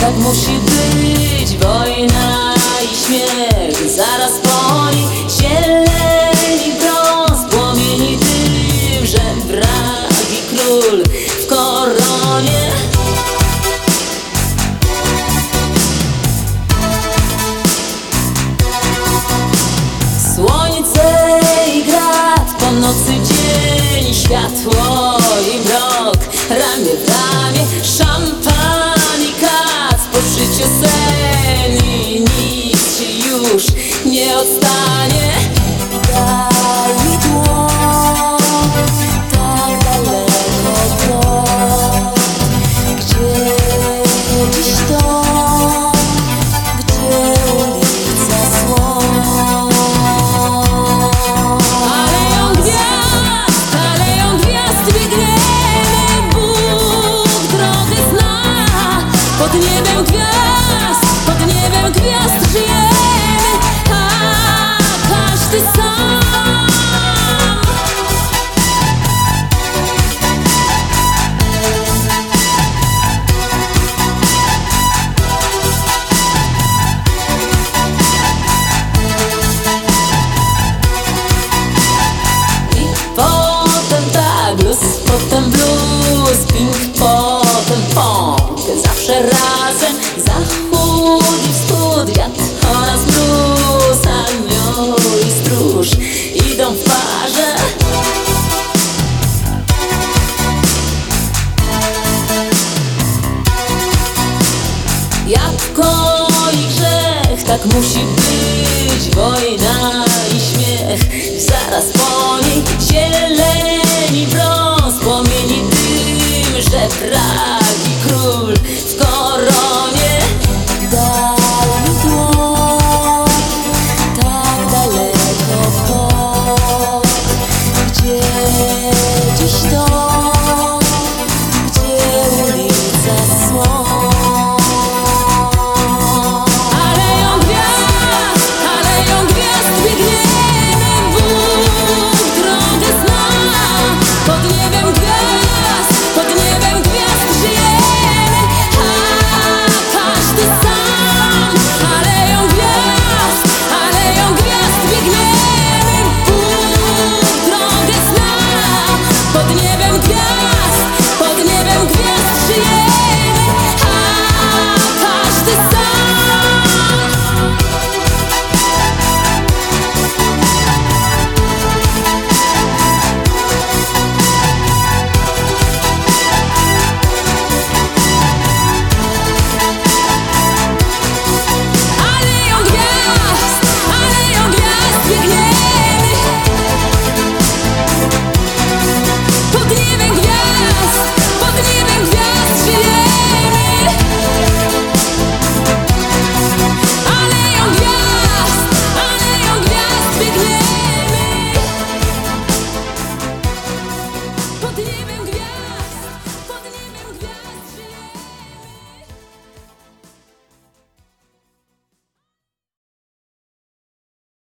Tak musi być wojna. Pod niebem gwiazd żyjemy A każdy sam. Potem tak, blues, blues, pink, potem punk. Zawsze raz tak musi być Wojna i śmiech. Zaraz po niej zieleń